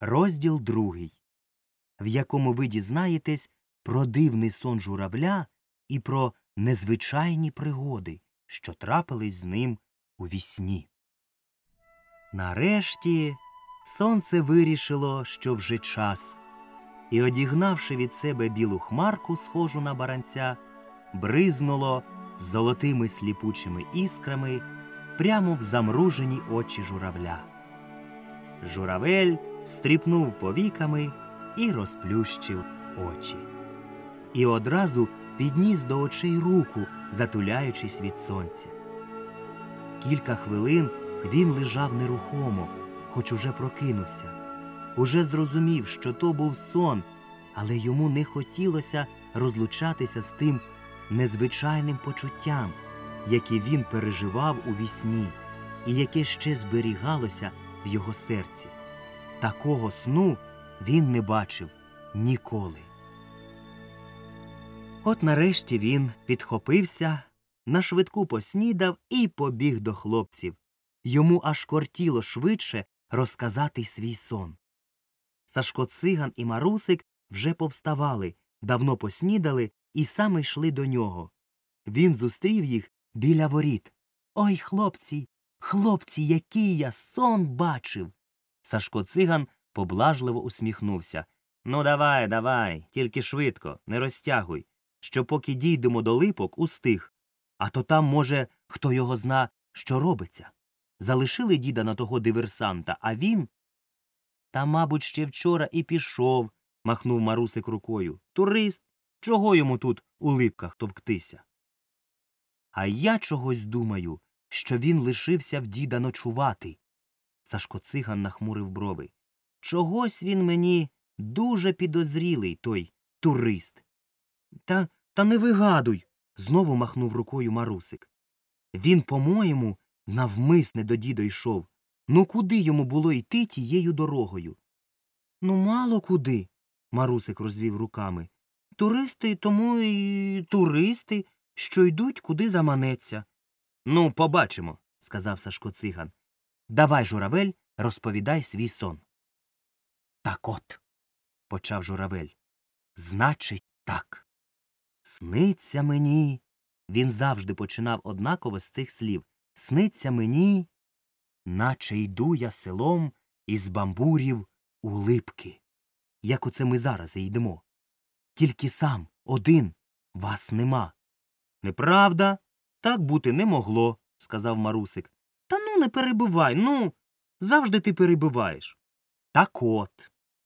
Розділ другий, в якому ви дізнаєтесь про дивний сон журавля і про незвичайні пригоди, що трапились з ним у вісні. Нарешті сонце вирішило, що вже час, і, одігнавши від себе білу хмарку, схожу на баранця, бризнуло золотими сліпучими іскрами прямо в замружені очі журавля. Журавель стріпнув повіками і розплющив очі. І одразу підніс до очей руку, затуляючись від сонця. Кілька хвилин він лежав нерухомо, хоч уже прокинувся. Уже зрозумів, що то був сон, але йому не хотілося розлучатися з тим незвичайним почуттям, яке він переживав у вісні, і яке ще зберігалося в його серці. Такого сну він не бачив ніколи. От нарешті він підхопився, нашвидку поснідав і побіг до хлопців. Йому аж кортіло швидше розказати свій сон. Сашко циган і марусик вже повставали, давно поснідали і саме йшли до нього. Він зустрів їх біля воріт. Ой, хлопці, хлопці, який я сон бачив. Сашко циган поблажливо усміхнувся. Ну, давай, давай, тільки швидко, не розтягуй, що поки дійдемо до липок, устиг. А то там, може, хто його зна, що робиться. Залишили діда на того диверсанта, а він. Та, мабуть, ще вчора і пішов, махнув марусик рукою. Турист. Чого йому тут у липках товктися? А я чогось думаю, що він лишився в діда ночувати. Сашко циган нахмурив брови. Чогось він мені дуже підозрілий, той турист. Та та не вигадуй. знову махнув рукою марусик. Він, по-моєму, навмисне до діда йшов. Ну куди йому було йти тією дорогою? Ну, мало куди. Марусик розвів руками. Туристи тому і туристи, що йдуть куди заманеться. Ну, побачимо, сказав Сашко циган. Давай, журавель, розповідай свій сон. Так от, почав журавель. Значить, так. Сниться мені. Він завжди починав однаково з цих слів. Сниться мені, наче йду я селом із бамбурів у липки, як оце ми зараз і йдемо. Тільки сам, один, вас нема. Неправда, так бути не могло, сказав марусик. Ну не перебивай, ну. Завжди ти перебиваєш. Так от.